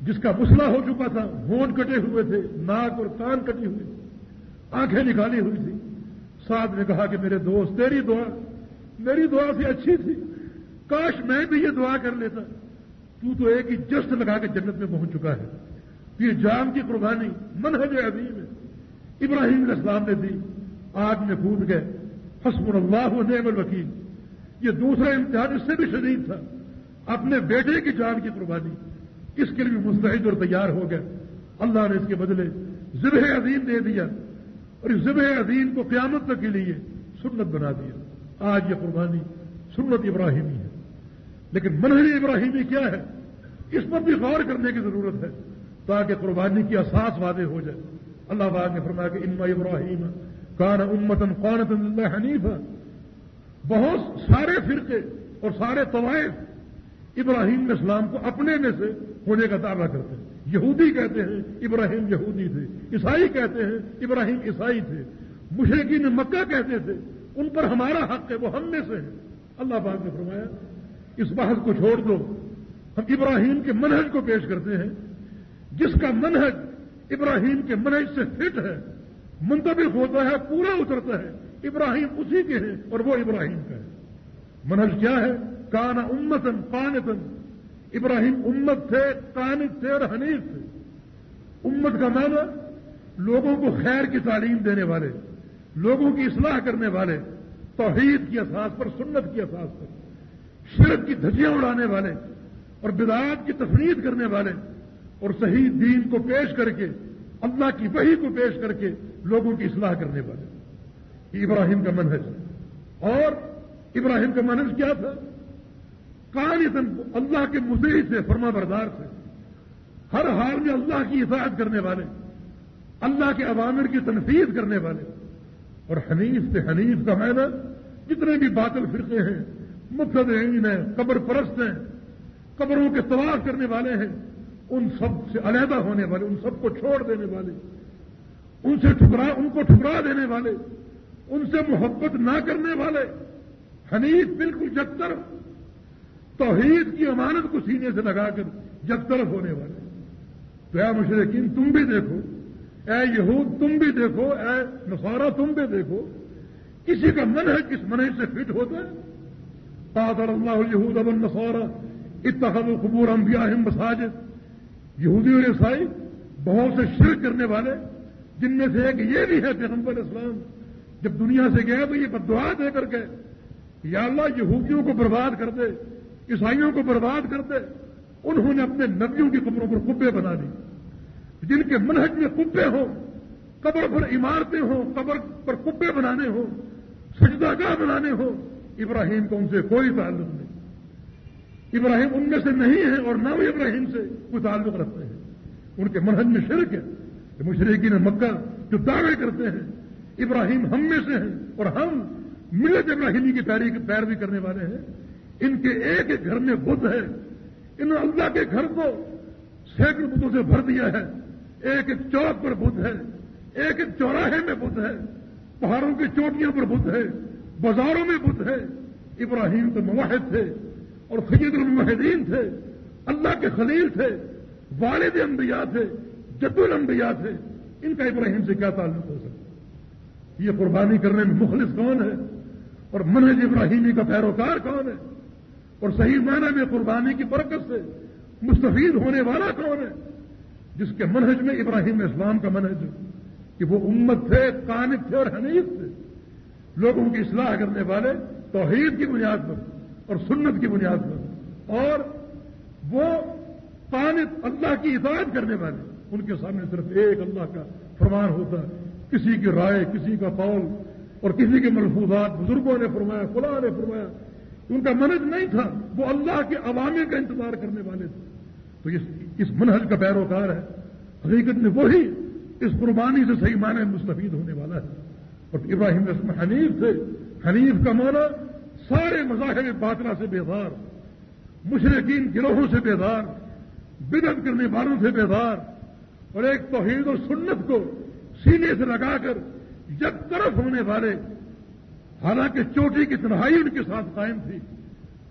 جس کا مسئلہ ہو چکا تھا، ہونٹ کٹے ہوئے تھے، ناک اور کان کٹی ہوئی، آنکھیں نکالی ہوئی تھی ساتھ نے کہا کہ میرے دوست، تیری دعا، میری دعا سے اچھی تھی۔ کاش میں بھی یہ دعا کر لیتا۔ تو تو ایک ہی جسٹ لگا کے جنت میں پہنچ چکا ہے۔ یہ جام کی قربانی منہج عظیم ہے۔ ابراہیم علیہ السلام نے دی۔ آگ میں کود گئے۔ حسب اللہ و نعم الوکیل۔ یہ دوسرا امتحان اس سے بھی شدید تھا۔ اپنے بیٹے کی جان کی قربانی۔ اس کے لیے مستحد اور تیار ہو گئے۔ اللہ نے اس کے بدلے ذبح عظیم دے دیا اور اس ذبح عظیم کو قیامت تک کے لیے سنت بنا دیا۔ آج یہ قربانی سنت ابراہیمی ہے۔ لیکن منہج ابراہیمی کیا ہے؟ اس پر بھی غور کرنے کی ضرورت ہے تاکہ قربانی کی اساس واضح ہو جائے۔ اللہ باغ نے فرمایا کہ انما ابراہیم کان امتن قانت اللہ حنیف بہت سارے فرقے اور سارے طوائف ابراہیم علیہ السلام کو اپنے میں سے ہونے کا دعویٰ کرتے ہیں۔ یہودی کہتے ہیں ابراہیم یہودی تھے، عیسائی کہتے ہیں ابراہیم عیسائی تھے۔ مشرقین مکہ کہتے تھے، ان پر ہمارا حق ہے، وہ ہم میں سے ہے اللہ پاک نے فرمایا، اس بحث کو چھوڑ دو۔ ہم ابراہیم کے منہج کو پیش کرتے ہیں، جس کا منہج ابراہیم کے منہج سے فٹ ہے منتبق ہوتا ہے، پورا اترتا ہے۔ ابراہیم اسی کے ہیں اور وہ ابراہیم کا ہے۔ منہج کیا ہے؟ کانا امتن پانتن ابراہیم امت تھے، قانت تھے اور حنیف تھے. امت کا معنی لوگوں کو خیر کی تعلیم دینے والے، لوگوں کی اصلاح کرنے والے، توحید کی اساس پر، سنت کی اساس پر، شرک کی دھجیاں اڑانے والے اور بدعات کی تفرید کرنے والے اور صحیح دین کو پیش کر کے، اللہ کی وحی کو پیش کر کے لوگوں کی اصلاح کرنے والے. یہ ابراہیم کا منحج اور ابراہیم کا منحج کیا تھا؟ قانتن اللہ کے مدعی سے، فرما بردار سے۔ ہر حال میں اللہ کی اطاعت کرنے والے، اللہ کے عوامر کی تنفیذ کرنے والے۔ اور حنیف سے حنیف کا معنی، جتنے بھی باطل فرقے ہیں، مقصد ہیں، قبر پرست ہیں، قبروں کے طواف کرنے والے ہیں، ان سب سے علیحدہ ہونے والے، ان سب کو چھوڑ دینے والے۔ ان سے ٹھکرا، ان کو ٹھکرا دینے والے۔ ان سے محبت نہ کرنے والے۔ حنیف بالکل جب طرف توحید کی امانت کو سینے سے لگا کر جب طرف ہونے والے تو اے مشرقین تم بھی دیکھو۔ اے یہود، تم بھی دیکھو۔ اے نصارہ، تم بھی دیکھو۔ کسی کا من ہے کس منہج سے فٹ ہوتا ہے؟ پادر اللہ یہود اب نصارہ اتخذ قبور انبیاء مساجد۔ یہودی اور عیسائی بہت سے شرک کرنے والے، جن میں سے ایک یہ بھی ہے پیغمبر اسلام، جب دنیا سے گیا تو یہ بدعا دے کر کے یا اللہ یہودیوں کو برباد کر دے۔ عیسائیوں کو برباد کرتے انہوں نے اپنے نبیوں کی قبروں پر کبے بنا دی جن کے منہج میں کبے ہوں، قبر پر عمارتیں ہوں، قبر پر کبے بنانے ہوں سجدہ گاہ بنانے ہوں، ابراہیم کو ان سے کوئی تعلق نہیں۔ ابراہیم ان میں سے نہیں ہے اور نہ وہ ابراہیم سے کوئی تعلق رکھتے ہیں۔ ان کے منہج میں شرک ہے مشرقین مکہ جو دعوے کرتے ہیں، ابراہیم ہم میں سے ہیں اور ہم ملت ابراہیمی کی پیروی کرنے والے ہیں۔ ان کے ایک ایک گھر میں بدھ ہے۔ انہوں نے اللہ کے گھر کو سینکڑ بدھوں سے بھر دیا ہے۔ ایک ایک چوک پر بدھ ہے۔ ایک ایک چوراہے میں بدھ ہے۔ پہاڑوں کی چوٹیاں پر بدھ ہے۔ بازاروں میں بدھ ہے۔ ابراہیم تو مواحد تھے اور سید المحدین تھے۔ اللہ کے خلیل تھے۔ والد انبیاء تھے۔ جد الانبیاء تھے۔ ان کا ابراہیم سے کیا تعلق ہو سکتا؟ یہ قربانی کرنے میں مخلص کون ہے؟ اور منہج ابراہیمی کا پیروکار کون ہے؟ اور صحیح معنی میں قربانی کی برکت سے مستفید ہونے والا کون ہے؟ جس کے منہج میں ابراہیم اسلام کا منہج ہے کہ وہ امت تھے قانب تھے اور حنیف تھے۔ لوگوں کی اصلاح کرنے والے توحید کی بنیاد پر اور سنت کی بنیاد پر۔ اور وہ قانب اللہ کی اطاعت کرنے والے۔ ان کے سامنے صرف ایک اللہ کا فرمان ہوتا ہے۔ کسی کی رائے، کسی کا قول اور کسی کے ملفوظات بزرگوں نے فرمایا خدا نے فرمایا۔ ان کا منج نہیں تھا، وہ اللہ کے عوامل کا انتظار کرنے والے تھے۔ تو اس منہج کا پیروکار ہے۔ حقیقت میں وہی اس قربانی سے صحیح معنی مستفید ہونے والا ہے۔ اور ابراہیم رسم حنیف سے حنیف کا معنی سارے مذاہب باطلا سے بیدار مشرقین گروہوں سے بیدار بدت کرنے والوں سے بیدار اور ایک توحید و سنت کو سینے سے لگا کر یک طرف ہونے والے حالانکہ چوٹی کی تنہائی ان کے ساتھ قائم تھی۔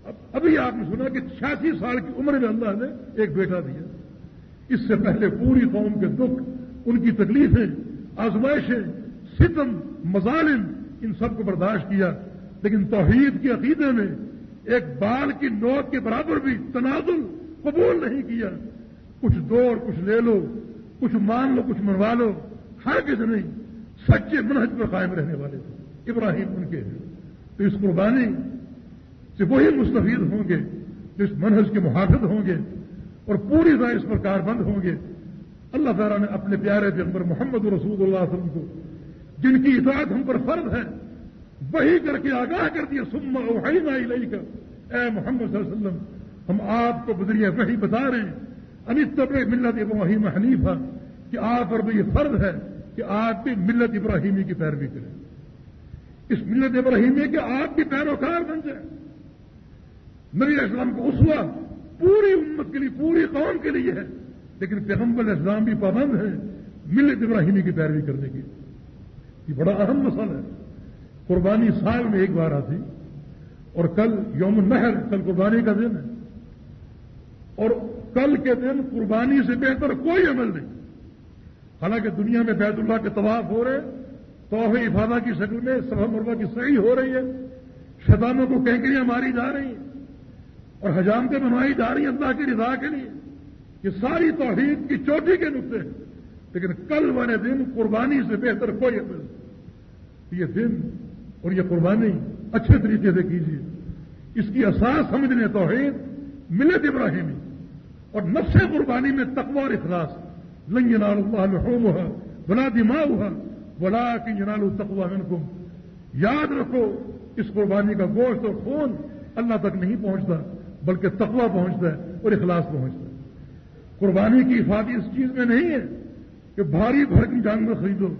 اب ابھی آپ نے سنا کہ چھیاسی سال کی عمر میں اللہ نے ایک بیٹا دیا۔ اس سے پہلے پوری قوم کے دکھ، ان کی تکلیفیں، آزمائشیں، ستم، مظالم، ان سب کو برداشت کیا۔ لیکن توحید کے عقیدے میں ایک بال کی نوٹ کے برابر بھی تنازل قبول نہیں کیا۔ کچھ دو اور کچھ لے لو، کچھ مان لو، کچھ منوا لو ہر کس نہیں۔ سچے منہج پر قائم رہنے والے تھے۔ ابراہیم ان کے ہیں تو اس قربانی سے وہی مستفید ہوں گے جو اس منہج کے محافظ ہوں گے اور پوری طرح اس پر کاربند ہوں گے۔ اللہ تعالیٰ نے اپنے پیارے پیغمبر محمد رسول اللہ علیہ وسلم کو، جن کی اطاعت ہم پر فرض ہے، وہی کر کے آگاہ کر دیا سما اوہائی نائی کا اے محمد صلی اللہ علیہ وسلم، ہم آپ کو بدریہ وہی بتا رہے ہیں۔ انتب ملت ابراہیم حنیفہ، کہ آپ پر بھی یہ فرض ہے کہ آپ بھی ملت ابراہیمی کی پیروی کریں۔ اس ملت ابراہیمی کے آپ بھی پیروکار بن جائیں نبی اسلام کو اسوا پوری امت کے لیے، پوری قوم کے لیے ہے۔ لیکن پیغمبر اسلام بھی پابند ہے ملت ابراہیمی کی پیروی کرنے کی۔ یہ بڑا اہم مسئلہ ہے۔ قربانی سال میں ایک بار آتی اور کل یوم النحر کل قربانی کا دن ہے۔ اور کل کے دن قربانی سے بہتر کوئی عمل نہیں۔ حالانکہ دنیا میں بیت اللہ کے طواف ہو رہے توحف افادہ کی شکل میں سبھا مربع کی صحیح ہو رہی ہے، شیطانوں کو کینکریاں ماری جا رہی ہیں اور حجامتیں بنوائی جا رہی ہیں اللہ کی رضا کے لیے۔ یہ ساری توحید کی چوٹی کے نقطے ہیں، لیکن کل والے دن قربانی سے بہتر کوئی عمل یہ دن اور یہ قربانی اچھے طریقے سے کیجیے۔ اس کی اساس سمجھنے توحید، ملت ابراہیمی اور نفس قربانی میں تقوی اور اخلاص۔ لنگ جنال اللہ ہوم ہوا بلا دماغ ہوا بلا کی جنال تقوا منکم یاد رکھو، اس قربانی کا گوشت اور خون اللہ تک نہیں پہنچتا، بلکہ تقوا پہنچتا ہے اور اخلاص پہنچتا ہے۔ قربانی کی حفاظت اس چیز میں نہیں ہے کہ بھاری بھرکم جانور خریدو،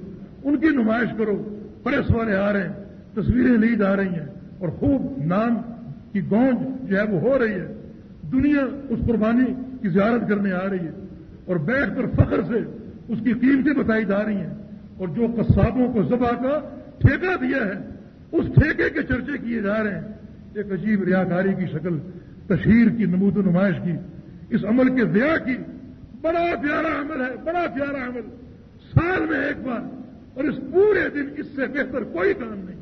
ان کی نمائش کرو۔ پریس والے آ رہے ہیں، تصویریں لی جا رہی ہیں اور خوب نام کی گونج جو ہے وہ ہو رہی ہے۔ دنیا اس قربانی کی زیارت کرنے آ رہی ہے اور بیٹھ کر فخر سے اس کی قیمتیں بتائی جا رہی ہیں۔ اور جو قصابوں کو ذبح کا ٹھیکہ دیا ہے، اس ٹھیکے کے چرچے کیے جا رہے ہیں۔ ایک عجیب ریاکاری کی شکل، تشہیر کی، نمود و نمائش کی۔ اس عمل کے ضیاع کی بڑا پیارا عمل ہے، بڑا پیارا عمل۔ سال میں ایک بار، اور اس پورے دن اس سے بہتر کوئی کام نہیں۔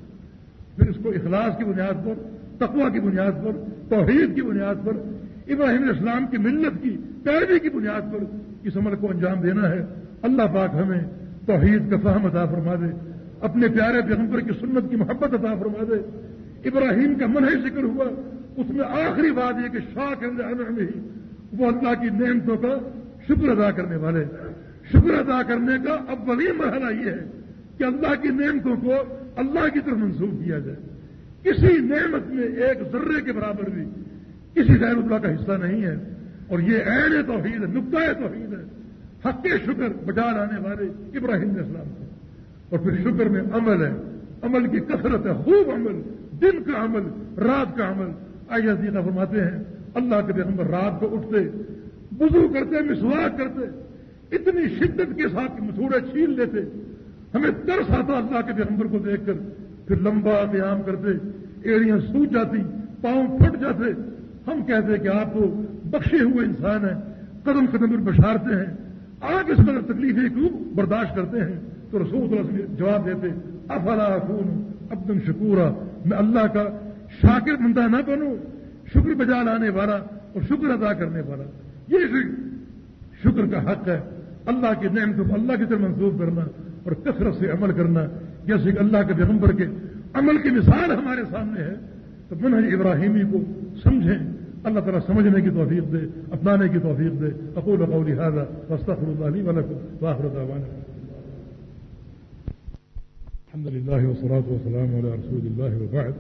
پھر اس کو اخلاص کی بنیاد پر تقوا کی بنیاد پر، توحید کی بنیاد پر، ابراہیم اسلام کی ملت کی پیروی کی بنیاد پر اس عمل کو انجام دینا ہے۔ اللہ پاک ہمیں توحید کا فہم عطا فرما دے، اپنے پیارے پیغمبر کی سنت کی محبت عطا فرما دے۔ ابراہیم کا من ہی ذکر ہوا، اس میں آخری بات یہ کہ شاہ کے اندر میں ہی وہ اللہ کی نعمتوں کا شکر ادا کرنے والے۔ شکر ادا کرنے کا اولین مرحلہ یہ ہے کہ اللہ کی نعمتوں کو اللہ کی طرف منسوخ کیا جائے۔ کسی نعمت میں ایک ذرے کے برابر بھی کسی غیر اللہ کا حصہ نہیں ہے، اور یہ عین توحید ہے، نقطۂ توحید ہے۔ حق شکر بجا لانے والے ابراہیم اسلام کو اور پھر شکر میں عمل ہے۔ عمل کی کثرت ہے، خوب عمل دن کا عمل، رات کا عمل۔ آئیے عزیزہ فرماتے ہیں، اللہ کے پیغمبر رات کو اٹھتے، وضو کرتے، مسواک کرتے، اتنی شدت کے ساتھ مسورے چھین لیتے۔ ہمیں ترس آتا اللہ کے پیغمبر کو دیکھ کر۔ پھر لمبا قیام کرتے، ایڑیاں سوچ جاتی، پاؤں پھٹ جاتے۔ ہم کہتے کہ آپ تو بخشے ہوئے انسان ہیں، قدم قدم پر بشارتے ہیں۔ آگ اس قدر تکلیفیں کیوں برداشت کرتے ہیں؟ تو رسول اللہ علیہ وسلم جواب دیتے، افلا خون عبدن شکورا؟ میں اللہ کا شاکر بندہ نہ بنوں، شکر بجا لانے والا اور شکر ادا کرنے والا۔ یہ شکر کا حق ہے۔ اللہ کی نعمتوں کو اللہ کی طرف منسوخ کرنا اور کثرت سے عمل کرنا۔ جیسے کہ اللہ کے پیغمبر کے عمل کی مثال ہمارے سامنے ہے، تو منہج ابراہیمی کو سمجھیں۔ اللہ تعالیٰ سمجھنے کی توفیق دے، اپنانے کی توفیق دے۔ اقول قولی هذا واستغفر الله لي ولكم. واخر دعوانا. الحمد لله والصلاة والسلام على رسول الله وبعد.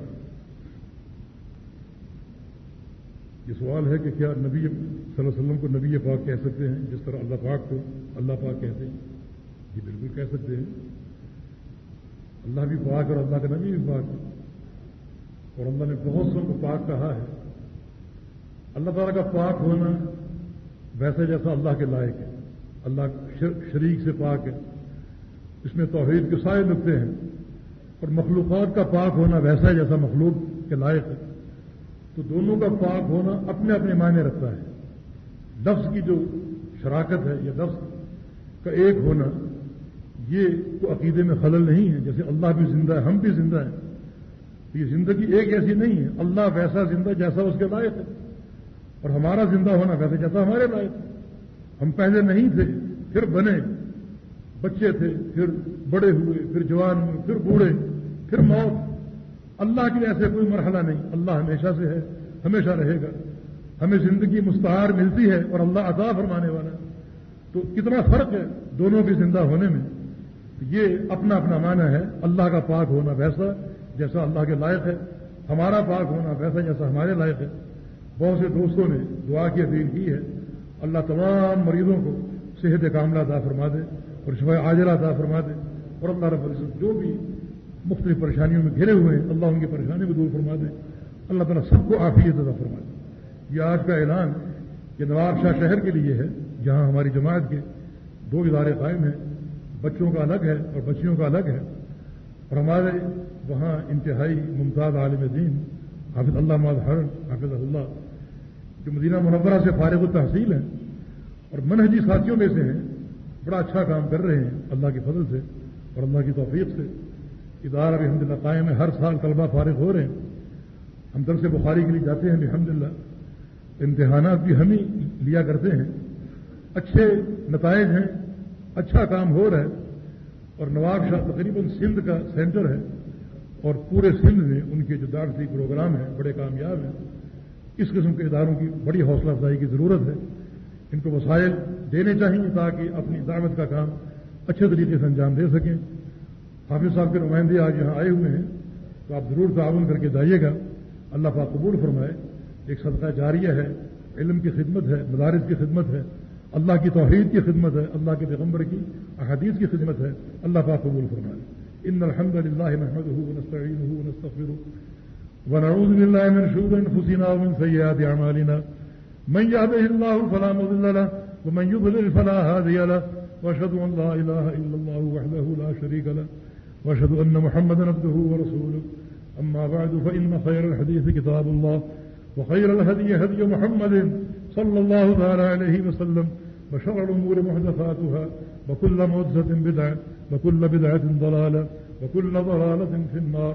یہ سوال ہے کہ کیا نبی صلی اللہ علیہ وسلم کو نبی پاک کہہ سکتے ہیں؟ جس طرح اللہ پاک کو اللہ پاک کہتے ہیں، یہ بالکل کہہ سکتے ہیں۔ اللہ بھی پاک اور اللہ کا نبی بھی پاک اور اللہ نے بہت سو کو پاک کہا ہے۔ اللہ تعالیٰ کا پاک ہونا ویسے جیسا اللہ کے لائق ہے۔ اللہ شریک سے پاک ہے۔ اس میں توحید کے سارے نقطے ہیں۔ اور مخلوقات کا پاک ہونا ویسا ہے جیسا مخلوق کے لائق ہے۔ تو دونوں کا پاک ہونا اپنے اپنے معنی رکھتا ہے۔ لفظ کی جو شراکت ہے، یا لفظ کا ایک ہونا، یہ تو عقیدے میں خلل نہیں ہے۔ جیسے اللہ بھی زندہ ہے، ہم بھی زندہ ہیں۔ یہ زندگی ایک ایسی نہیں ہے۔ اللہ ویسا زندہ جیسا اس کے لائق ہے۔ اور ہمارا زندہ ہونا ویسے جیسا ہمارے لائق ہم پہلے نہیں تھے، پھر بنے۔ بچے تھے، پھر بڑے ہوئے، پھر جوان ہوئے، پھر بوڑھے، پھر موت۔ اللہ کے ایسے کوئی مرحلہ نہیں۔ اللہ ہمیشہ سے ہے، ہمیشہ رہے گا۔ ہمیں زندگی مستعار ملتی ہے اور اللہ عطا فرمانے والا تو کتنا فرق ہے دونوں کے زندہ ہونے میں؟ یہ اپنا اپنا معنی ہے۔ اللہ کا پاک ہونا ویسا جیسا اللہ کے لائق ہے، ہمارا پاک ہونا ویسا جیسا ہمارے لائق ہے۔ بہت سے دوستوں نے دعا کی اپیل کی ہے۔ اللہ تمام مریضوں کو صحت کاملہ عطا فرما دے اور شفا عاجلہ عطا فرما دے اور اللہ رب العزت جو بھی مختلف پریشانیوں میں گھرے ہوئے ہیں، اللہ ان کی پریشانی کو دور فرما دے۔ اللہ تعالیٰ سب کو عافیت عطا فرما دے۔ یہ آج کا اعلان یہ نواب شاہ شہر کے لیے ہے، جہاں ہماری جماعت کے دو ادارے قائم ہیں۔ بچوں کا الگ ہے اور بچیوں کا الگ ہے۔ اور ہمارے وہاں انتہائی ممتاز عالم دین، حافظ اللہ مظہر حافظ اللہ جو مدینہ منورہ سے فارغ التحصیل ہیں اور منہجی ساتھیوں میں سے ہیں، بڑا اچھا کام کر رہے ہیں، اللہ کی فضل سے اور اللہ کی توفیق سے۔ ادارہ بھی الحمد للہ قائم ہے، ہر سال طلبہ فارغ ہو رہے ہیں۔ ہم در سے بخاری کے لیے جاتے ہیں الحمد للہ امتحانات بھی ہم ہی لیا کرتے ہیں۔ اچھے نتائج ہیں اچھا کام ہو رہا ہے۔ اور نواب شاہ تقریباً سندھ کا سینٹر ہے اور پورے سندھ میں ان کے جو دارسی پروگرام ہیں، بڑے کامیاب ہیں۔ اس قسم کے اداروں کی بڑی حوصلہ افزائی کی ضرورت ہے۔ ان کو وسائل دینے چاہیے تاکہ اپنی دعوت کا کام اچھے طریقے سے انجام دے سکیں۔ حافظ صاحب کے نمائندے آج یہاں آئے ہوئے ہیں۔ تو آپ ضرور تعاون کر کے جائیے گا۔ اللہ پاک قبول فرمائے۔ ایک صدقہ جاریہ ہے۔ علم کی خدمت ہے، مدارس کی خدمت ہے۔ اللہ کی توحید کی خدمت ہے۔ اللہ کے پیغمبر کی احادیث کی خدمت ہے۔ اللہ پاک قبول فرمائے۔ ان الحمد للہ محمد ونعوذ بالله من شرور أنفسنا ومن سيئات أعمالنا. من يهده الله فلا مضل له، ومن يضلل فلا هادي له. وأشهد أن لا إله إلا الله وحده لا شريك له. وأشهد أن محمدا عبده ورسوله. أما بعد، فإن خير الحديث كتاب الله، وخير الهدي هدي محمد صلى الله تعالى عليه وسلم، وشر الأمور محدثاتها، وكل محدثة بدعة، وكل بدعة ضلالة، وكل ضلالة في النار.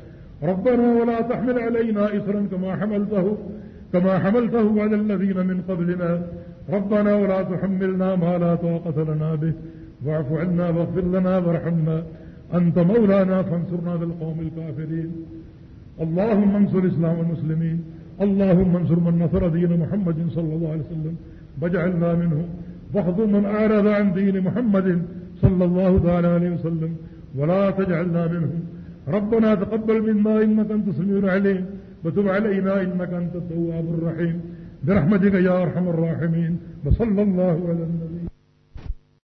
ربنا ولا تحمل علينا إصرا كما حملته كما حملته على الذين من قبلنا. ربنا ولا تحملنا ما لا طاقة لنا به. واعف عنا واغفر لنا وارحمنا. أنت مولانا فانصرنا بالقوم الكافرين. اللهم انصر الإسلام والمسلمين. اللهم انصر من نصر دين محمد صلى الله عليه وسلم. واجعلنا منه واخذ من أعرض عن دين محمد صلى الله تعالى عليه وسلم. ولا تجعلنا منهم. ربنا تقبل منا انك انت سميع العليم وتب علينا انك انت التواب الرحيم برحمتك يا ارحم الراحمين وصلى الله على النبي